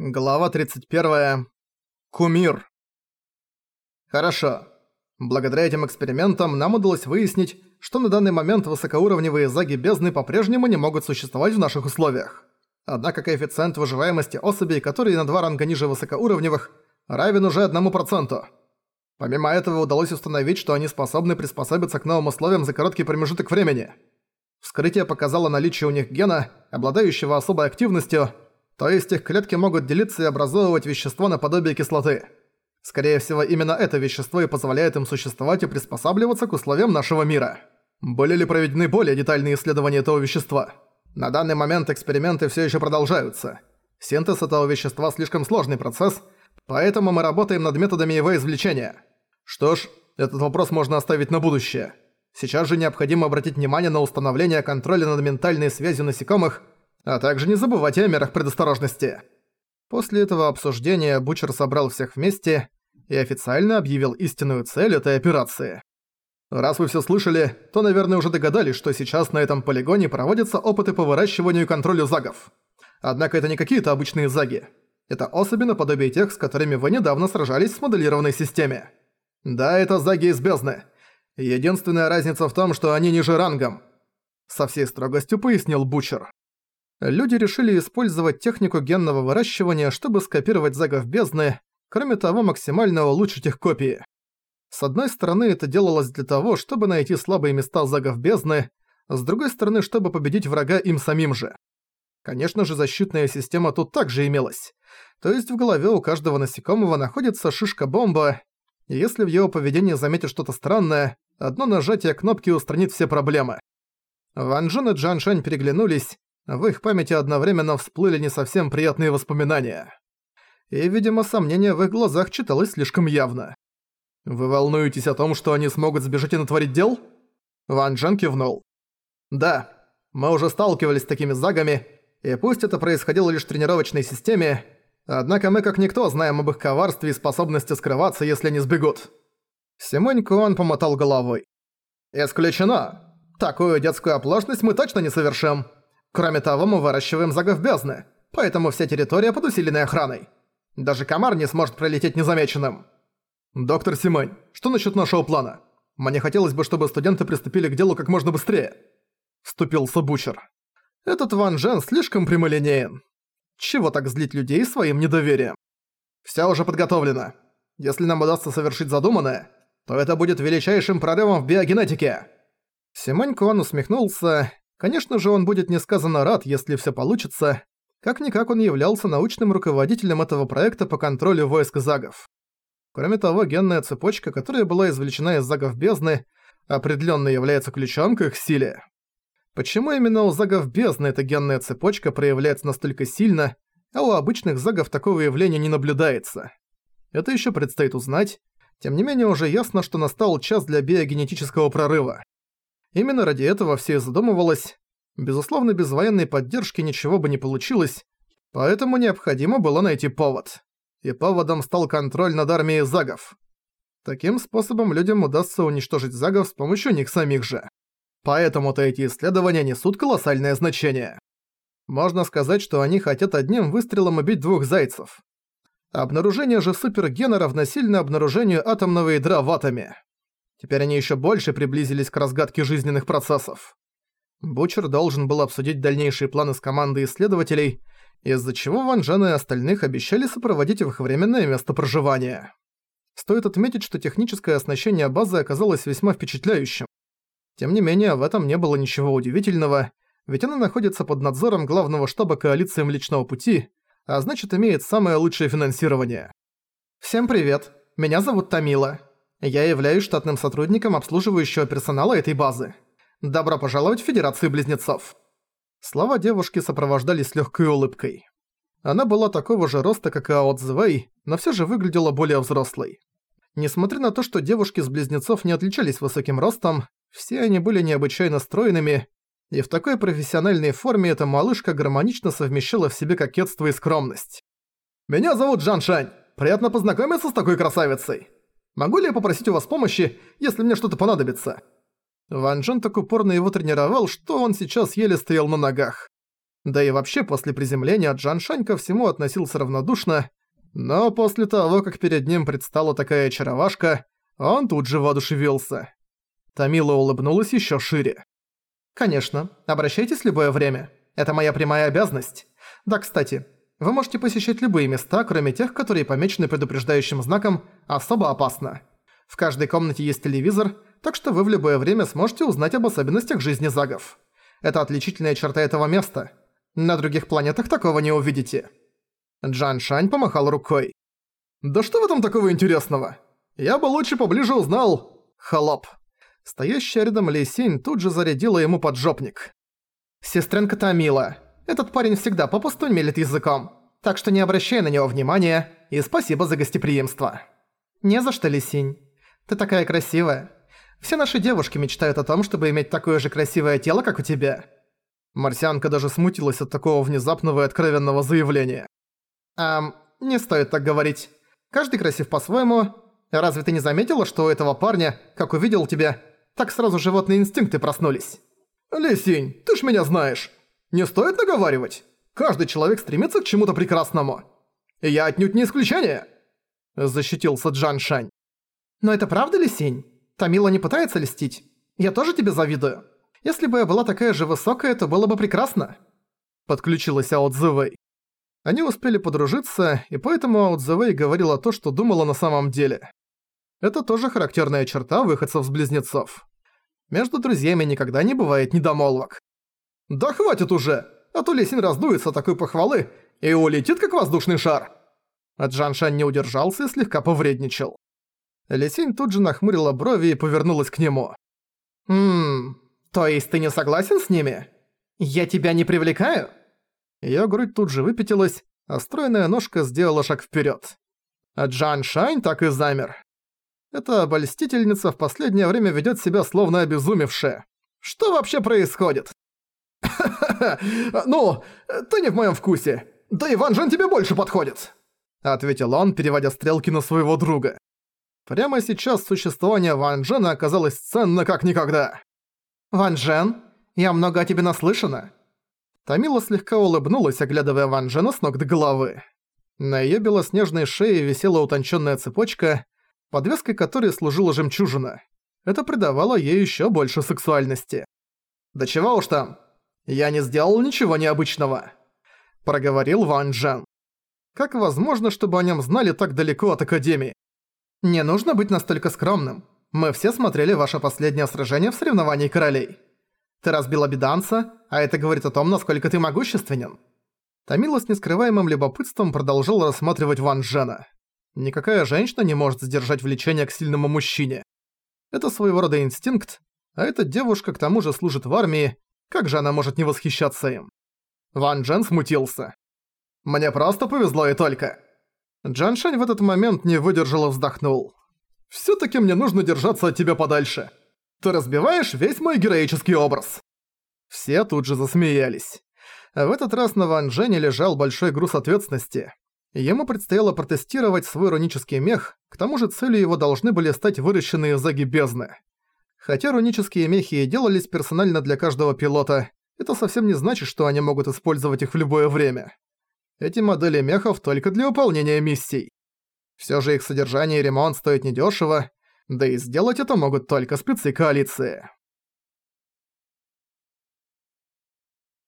Глава 31. Кумир. Хорошо. Благодаря этим экспериментам нам удалось выяснить, что на данный момент высокоуровневые заги бездны по-прежнему не могут существовать в наших условиях. Однако коэффициент выживаемости особей, которые на два ранга ниже высокоуровневых, равен уже 1%. Помимо этого удалось установить, что они способны приспособиться к новым условиям за короткий промежуток времени. Вскрытие показало наличие у них гена, обладающего особой активностью – то есть их клетки могут делиться и образовывать вещество наподобие кислоты. Скорее всего, именно это вещество и позволяет им существовать и приспосабливаться к условиям нашего мира. Были ли проведены более детальные исследования этого вещества? На данный момент эксперименты все еще продолжаются. Синтез этого вещества слишком сложный процесс, поэтому мы работаем над методами его извлечения. Что ж, этот вопрос можно оставить на будущее. Сейчас же необходимо обратить внимание на установление контроля над ментальной связью насекомых – а также не забывайте о мерах предосторожности. После этого обсуждения Бучер собрал всех вместе и официально объявил истинную цель этой операции. Раз вы все слышали, то, наверное, уже догадались, что сейчас на этом полигоне проводятся опыты по выращиванию и контролю загов. Однако это не какие-то обычные заги. Это особи наподобие тех, с которыми вы недавно сражались в смоделированной системе. Да, это заги из бездны. Единственная разница в том, что они ниже рангом. Со всей строгостью пояснил Бучер люди решили использовать технику генного выращивания, чтобы скопировать загов бездны, кроме того максимально улучшить их копии. С одной стороны, это делалось для того, чтобы найти слабые места загов бездны, с другой стороны, чтобы победить врага им самим же. Конечно же, защитная система тут также имелась. То есть в голове у каждого насекомого находится шишка-бомба, и если в его поведении заметить что-то странное, одно нажатие кнопки устранит все проблемы. Ван Джен и Джан Шань переглянулись, в их памяти одновременно всплыли не совсем приятные воспоминания. И, видимо, сомнение в их глазах читалось слишком явно. «Вы волнуетесь о том, что они смогут сбежать и натворить дел?» Ван Джен кивнул. «Да, мы уже сталкивались с такими загами, и пусть это происходило лишь в тренировочной системе, однако мы как никто знаем об их коварстве и способности скрываться, если они сбегут». Симонь Куан помотал головой. «Исключено. Такую детскую оплошность мы точно не совершим». Кроме того, мы выращиваем загов бездны, поэтому вся территория под усиленной охраной. Даже комар не сможет пролететь незамеченным. Доктор Симань, что насчет нашего плана? Мне хотелось бы, чтобы студенты приступили к делу как можно быстрее. Вступился Бучер. Этот Ван Джен слишком прямолинеен. Чего так злить людей своим недоверием? Всё уже подготовлено. Если нам удастся совершить задуманное, то это будет величайшим прорывом в биогенетике. Симань Куан усмехнулся Конечно же, он будет несказанно рад, если все получится. Как-никак он являлся научным руководителем этого проекта по контролю войск загов. Кроме того, генная цепочка, которая была извлечена из загов бездны, определенно является ключом к их силе. Почему именно у загов бездны эта генная цепочка проявляется настолько сильно, а у обычных загов такого явления не наблюдается? Это еще предстоит узнать. Тем не менее, уже ясно, что настал час для биогенетического прорыва. Именно ради этого все и задумывалось. Безусловно, без военной поддержки ничего бы не получилось, поэтому необходимо было найти повод. И поводом стал контроль над армией загов. Таким способом людям удастся уничтожить загов с помощью них самих же. Поэтому-то эти исследования несут колоссальное значение. Можно сказать, что они хотят одним выстрелом убить двух зайцев. Обнаружение же супергена равносильно обнаружению атомного ядра в атоме. Теперь они еще больше приблизились к разгадке жизненных процессов. Бучер должен был обсудить дальнейшие планы с командой исследователей, из-за чего Ван Джен и остальных обещали сопроводить их временное место проживания. Стоит отметить, что техническое оснащение базы оказалось весьма впечатляющим. Тем не менее, в этом не было ничего удивительного, ведь она находится под надзором главного штаба коалиции Млечного Пути, а значит имеет самое лучшее финансирование. «Всем привет, меня зовут Тамила. Я являюсь штатным сотрудником обслуживающего персонала этой базы. Добро пожаловать в Федерацию Близнецов». Слова девушки сопровождались легкой улыбкой. Она была такого же роста, как и Ао Цзвэй, но все же выглядела более взрослой. Несмотря на то, что девушки с близнецов не отличались высоким ростом, все они были необычайно стройными, и в такой профессиональной форме эта малышка гармонично совмещала в себе кокетство и скромность. «Меня зовут Джан Шань. Приятно познакомиться с такой красавицей!» Могу ли я попросить у вас помощи, если мне что-то понадобится?» Ван Джен так упорно его тренировал, что он сейчас еле стоял на ногах. Да и вообще после приземления Джан Шань ко всему относился равнодушно, но после того, как перед ним предстала такая очаровашка, он тут же воодушевился. Тамила улыбнулась еще шире. «Конечно, обращайтесь любое время. Это моя прямая обязанность. Да, кстати, вы можете посещать любые места, кроме тех, которые помечены предупреждающим знаком «Особо опасно». В каждой комнате есть телевизор, так что вы в любое время сможете узнать об особенностях жизни загов. Это отличительная черта этого места. На других планетах такого не увидите. Джан Шань помахал рукой. «Да что в этом такого интересного? Я бы лучше поближе узнал...» Холоп. Стоящая рядом Ли Синь тут же зарядила ему поджопник. «Сестренка Тамила, этот парень всегда попусту мелет языком, так что не обращай на него внимания, и спасибо за гостеприимство». «Не за что, Ли Синь. Ты такая красивая. Все наши девушки мечтают о том, чтобы иметь такое же красивое тело, как у тебя». Марсианка даже смутилась от такого внезапного и откровенного заявления. «Эм, не стоит так говорить. Каждый красив по-своему. Разве ты не заметила, что у этого парня, как увидел тебя, так сразу животные инстинкты проснулись?» «Лисинь, ты ж меня знаешь. Не стоит наговаривать. Каждый человек стремится к чему-то прекрасному. И я отнюдь не исключение!» Защитился Джан Шань. «Но это правда, Лисинь? Тамила не пытается льстить? Я тоже тебе завидую. Если бы я была такая же высокая, то было бы прекрасно». Подключилась Ао Цзэвэй. Они успели подружиться, и поэтому Ао Цзэвэй говорила то, что думала на самом деле. Это тоже характерная черта выходцев с близнецов. Между друзьями никогда не бывает недомолвок. «Да хватит уже! А то Лесин раздуется такой похвалы и улетит, как воздушный шар!» А Джан Шань не удержался и слегка повредничал. Лесинь тут же нахмурила брови и повернулась к нему. «Ммм, то есть ты не согласен с ними? Я тебя не привлекаю?» Её грудь тут же выпятилась, а стройная ножка сделала шаг вперёд. А Джан Шань так и замер. Эта обольстительница в последнее время ведёт себя словно обезумевшая. Что вообще происходит? ну, ты не в моём вкусе. Да и Ван Жен тебе больше подходит!» Ответил он, переводя стрелки на своего друга. Прямо сейчас существование Ван Джена оказалось ценно как никогда. «Ван Джен, я много о тебе наслышана». Тамила слегка улыбнулась, оглядывая Ван Джена с ног до головы. На её белоснежной шее висела утонченная цепочка, подвеской которой служила жемчужина. Это придавало ей еще больше сексуальности. «Да чего уж там? Я не сделал ничего необычного», — проговорил Ван Джен. «Как возможно, чтобы о нем знали так далеко от Академии?» «Не нужно быть настолько скромным. Мы все смотрели ваше последнее сражение в соревновании королей. Ты разбил обиданца, а это говорит о том, насколько ты могущественен». Тамила с нескрываемым любопытством продолжал рассматривать Ван Джена. Никакая женщина не может сдержать влечение к сильному мужчине. Это своего рода инстинкт, а эта девушка к тому же служит в армии, как же она может не восхищаться им? Ван Джен смутился. «Мне просто повезло и только». Джан Шань в этот момент не выдержал и вздохнул. «Всё-таки мне нужно держаться от тебя подальше. Ты разбиваешь весь мой героический образ». Все тут же засмеялись. В этот раз на Ван Джене лежал большой груз ответственности. Ему предстояло протестировать свой рунический мех, к тому же целью его должны были стать выращенные заги бездны. Хотя рунические мехи делались персонально для каждого пилота, это совсем не значит, что они могут использовать их в любое время. Эти модели мехов только для выполнения миссий. Всё же их содержание и ремонт стоят недешево, да и сделать это могут только спецы коалиции.